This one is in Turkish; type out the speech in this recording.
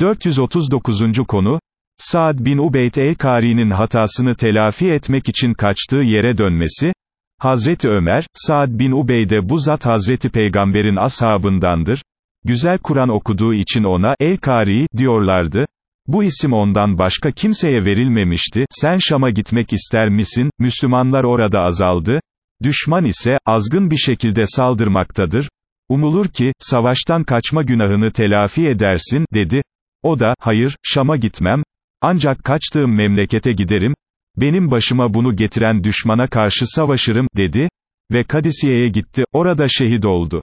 439. konu, Saad bin Ubeyd el-Kari'nin hatasını telafi etmek için kaçtığı yere dönmesi, Hazreti Ömer, Saad bin Ubeyde bu zat Hazreti Peygamber'in ashabındandır, güzel Kur'an okuduğu için ona el-Kari diyorlardı, bu isim ondan başka kimseye verilmemişti, sen Şam'a gitmek ister misin, Müslümanlar orada azaldı, düşman ise, azgın bir şekilde saldırmaktadır, umulur ki, savaştan kaçma günahını telafi edersin, dedi, o da, hayır, Şam'a gitmem, ancak kaçtığım memlekete giderim, benim başıma bunu getiren düşmana karşı savaşırım, dedi, ve Kadisiye'ye gitti, orada şehit oldu.